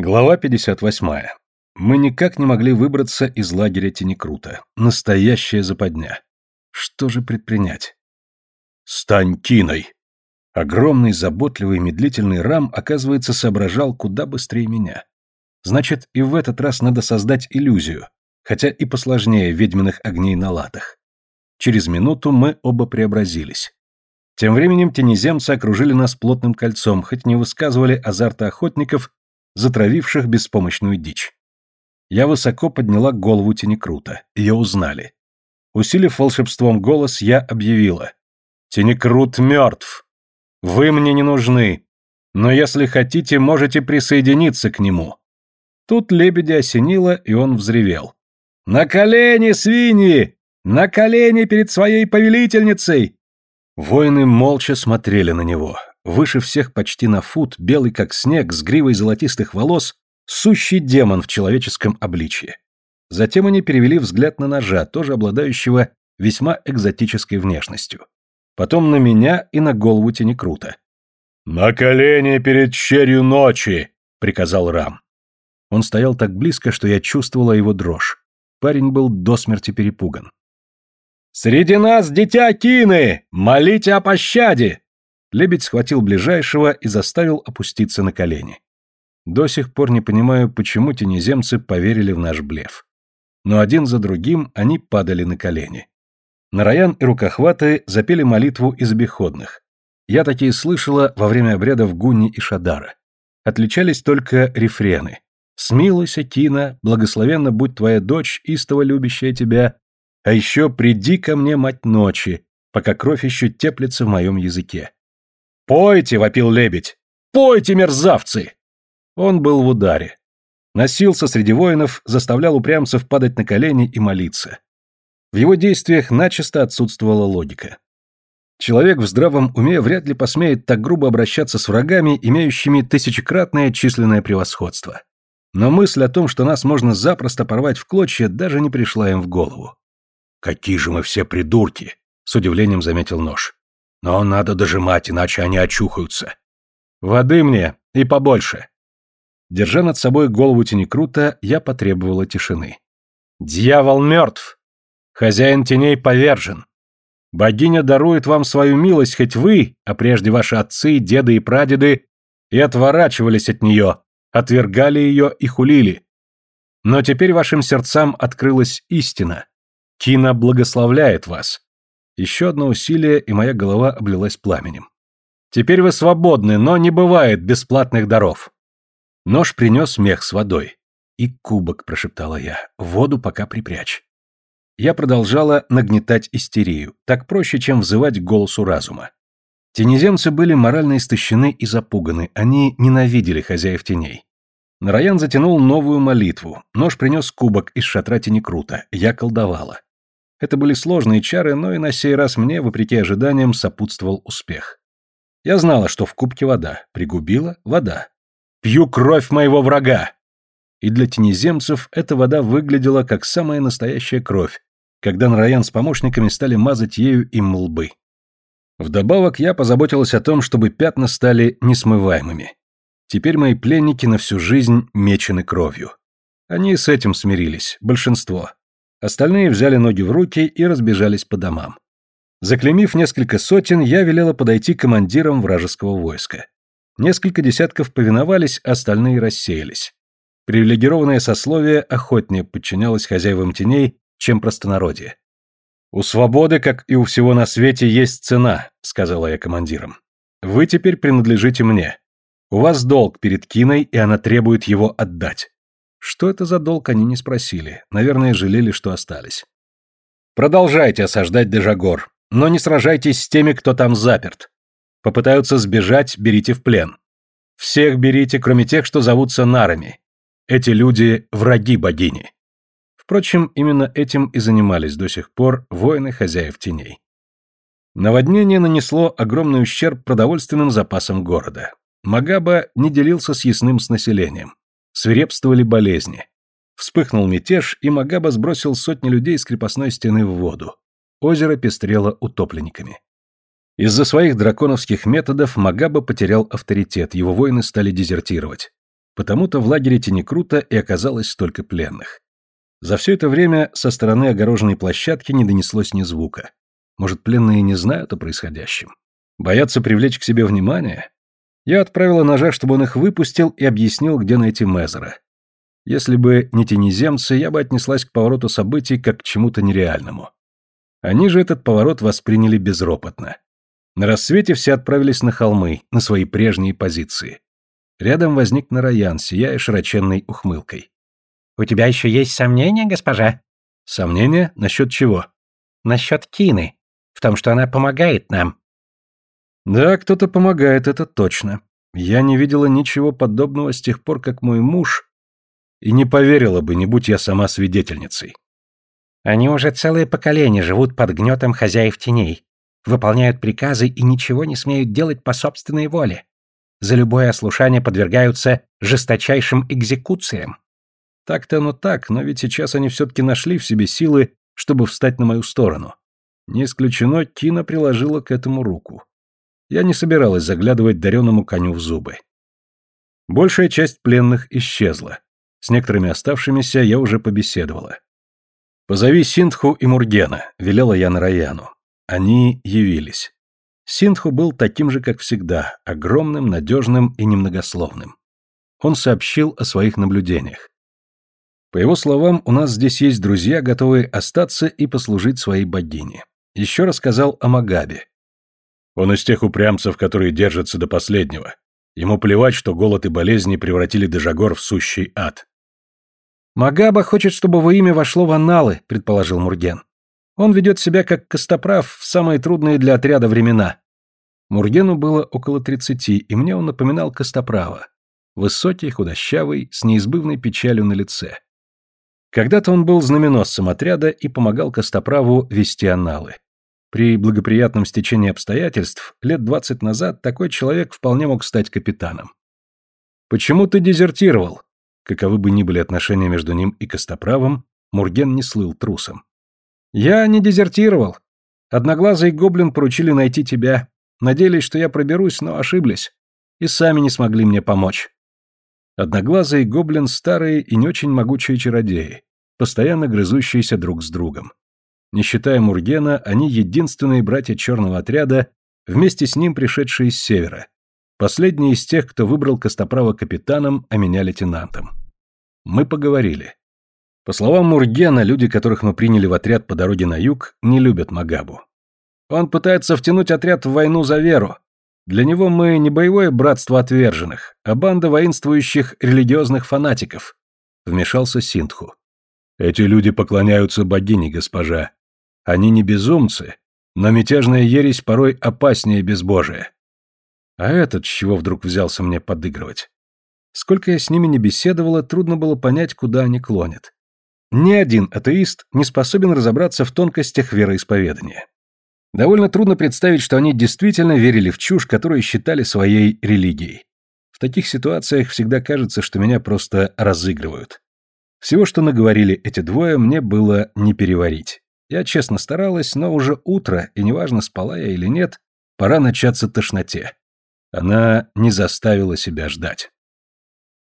Глава 58. Мы никак не могли выбраться из лагеря Тенекрута. Настоящая западня. Что же предпринять? «Стань Тиной!» Огромный, заботливый, медлительный рам, оказывается, соображал куда быстрее меня. Значит, и в этот раз надо создать иллюзию, хотя и посложнее ведьминых огней на латах. Через минуту мы оба преобразились. Тем временем тенеземцы окружили нас плотным кольцом, хоть не высказывали азарта охотников затравивших беспомощную дичь. Я высоко подняла голову Тенекрута. Ее узнали. Усилив волшебством голос, я объявила. «Тенекрут мертв. Вы мне не нужны. Но если хотите, можете присоединиться к нему». Тут лебедя осенило, и он взревел. «На колени, свиньи! На колени перед своей повелительницей!» Воины молча смотрели на него выше всех почти на фут, белый как снег, с гривой золотистых волос, сущий демон в человеческом обличье. Затем они перевели взгляд на ножа, тоже обладающего весьма экзотической внешностью. Потом на меня и на голову Тенекрута. «На колени перед черью ночи!» — приказал Рам. Он стоял так близко, что я чувствовала его дрожь. Парень был до смерти перепуган. «Среди нас дитя Кины! Молите о пощаде!» Лебедь схватил ближайшего и заставил опуститься на колени. До сих пор не понимаю, почему тенеземцы поверили в наш блеф. Но один за другим они падали на колени. Нараян и рукохваты запели молитву из обиходных. Я такие слышала во время обрядов Гунни и Шадара. Отличались только рефрены. «Смилуйся, Кина, благословенна будь твоя дочь, истово любящая тебя, а еще приди ко мне, мать ночи, пока кровь еще теплится в моем языке». «Пойте!» — вопил лебедь. «Пойте, мерзавцы!» Он был в ударе. Носился среди воинов, заставлял упрямцев падать на колени и молиться. В его действиях начисто отсутствовала логика. Человек в здравом уме вряд ли посмеет так грубо обращаться с врагами, имеющими тысячекратное численное превосходство. Но мысль о том, что нас можно запросто порвать в клочья, даже не пришла им в голову. «Какие же мы все придурки!» — с удивлением заметил нож. Но надо дожимать, иначе они очухаются. Воды мне и побольше. Держа над собой голову Тенекрута, я потребовала тишины. Дьявол мертв. Хозяин теней повержен. Богиня дарует вам свою милость, хоть вы, а прежде ваши отцы, деды и прадеды, и отворачивались от нее, отвергали ее и хулили. Но теперь вашим сердцам открылась истина. Кина благословляет вас. Еще одно усилие, и моя голова облилась пламенем. «Теперь вы свободны, но не бывает бесплатных даров». Нож принес мех с водой. «И кубок», — прошептала я, — «воду пока припрячь». Я продолжала нагнетать истерию, так проще, чем взывать к голосу разума. Тенеземцы были морально истощены и запуганы, они ненавидели хозяев теней. Нараян затянул новую молитву, нож принес кубок из шатра Тенекрута, я колдовала. Это были сложные чары, но и на сей раз мне, вопреки ожиданиям, сопутствовал успех. Я знала, что в кубке вода. Пригубила — вода. «Пью кровь моего врага!» И для тенеземцев эта вода выглядела как самая настоящая кровь, когда Нараян с помощниками стали мазать ею им лбы. Вдобавок я позаботилась о том, чтобы пятна стали несмываемыми. Теперь мои пленники на всю жизнь мечены кровью. Они с этим смирились, большинство. Остальные взяли ноги в руки и разбежались по домам. Заклемив несколько сотен, я велела подойти командирам вражеского войска. Несколько десятков повиновались, остальные рассеялись. Привилегированное сословие охотнее подчинялось хозяевам теней, чем простонародье. «У свободы, как и у всего на свете, есть цена», — сказала я командирам. «Вы теперь принадлежите мне. У вас долг перед Киной, и она требует его отдать. Что это за долг, они не спросили. Наверное, жалели, что остались. Продолжайте осаждать Дежагор, но не сражайтесь с теми, кто там заперт. Попытаются сбежать, берите в плен. Всех берите, кроме тех, что зовутся нарами. Эти люди – враги богини. Впрочем, именно этим и занимались до сих пор воины хозяев теней. Наводнение нанесло огромный ущерб продовольственным запасам города. Магаба не делился съестным с населением свирепствовали болезни. Вспыхнул мятеж, и Магаба сбросил сотни людей с крепостной стены в воду. Озеро пестрело утопленниками. Из-за своих драконовских методов Магаба потерял авторитет, его воины стали дезертировать. Потому-то в лагере Тенекрута и оказалось столько пленных. За все это время со стороны огороженной площадки не донеслось ни звука. Может, пленные не знают о происходящем? Боятся привлечь к себе внимание? Я отправила ножа, чтобы он их выпустил и объяснил, где найти Мезера. Если бы не тенеземцы, я бы отнеслась к повороту событий как к чему-то нереальному. Они же этот поворот восприняли безропотно. На рассвете все отправились на холмы, на свои прежние позиции. Рядом возник Нараян, сияя широченной ухмылкой. «У тебя еще есть сомнения, госпожа?» «Сомнения? Насчет чего?» «Насчет Кины. В том, что она помогает нам». «Да, кто-то помогает, это точно. Я не видела ничего подобного с тех пор, как мой муж... И не поверила бы, не будь я сама свидетельницей». «Они уже целое поколение живут под гнетом хозяев теней, выполняют приказы и ничего не смеют делать по собственной воле. За любое ослушание подвергаются жесточайшим экзекуциям. Так-то оно так, но ведь сейчас они все-таки нашли в себе силы, чтобы встать на мою сторону. Не исключено, Кина приложила к этому руку. Я не собиралась заглядывать дареному коню в зубы. Большая часть пленных исчезла. С некоторыми оставшимися я уже побеседовала. «Позови Синтху и Мургена», — велела я Нараяну. Они явились. Синтху был таким же, как всегда, огромным, надежным и немногословным. Он сообщил о своих наблюдениях. По его словам, у нас здесь есть друзья, готовые остаться и послужить своей богине. Еще рассказал о Магабе. Он из тех упрямцев, которые держатся до последнего. Ему плевать, что голод и болезни превратили Дежагор в сущий ад. «Магаба хочет, чтобы его имя вошло в анналы», — предположил Мурген. «Он ведет себя как Костоправ в самые трудные для отряда времена». Мургену было около тридцати, и мне он напоминал Костоправа. Высокий, худощавый, с неизбывной печалью на лице. Когда-то он был знаменосцем отряда и помогал Костоправу вести аналы. При благоприятном стечении обстоятельств лет двадцать назад такой человек вполне мог стать капитаном. «Почему ты дезертировал?» Каковы бы ни были отношения между ним и Костоправом, Мурген не слыл трусом. «Я не дезертировал. Одноглазый гоблин поручили найти тебя. Надеялись, что я проберусь, но ошиблись. И сами не смогли мне помочь. Одноглазый гоблин старые и не очень могучие чародеи, постоянно грызущиеся друг с другом. Не считая Мургена, они единственные братья черного отряда, вместе с ним пришедшие с севера. Последние из тех, кто выбрал Костоправа капитаном, а меня лейтенантом. Мы поговорили. По словам Мургена, люди, которых мы приняли в отряд по дороге на юг, не любят Магабу. Он пытается втянуть отряд в войну за веру, для него мы не боевое братство отверженных, а банда воинствующих религиозных фанатиков», — вмешался Синтху. «Эти люди поклоняются богине, госпожа. Они не безумцы, но мятежная ересь порой опаснее безбожия». А этот с чего вдруг взялся мне подыгрывать? Сколько я с ними не беседовала, трудно было понять, куда они клонят. Ни один атеист не способен разобраться в тонкостях вероисповедания. Довольно трудно представить, что они действительно верили в чушь, которую считали своей религией. В таких ситуациях всегда кажется, что меня просто разыгрывают. Всего, что наговорили эти двое, мне было не переварить. Я честно старалась, но уже утро, и неважно, спала я или нет, пора начаться тошноте. Она не заставила себя ждать.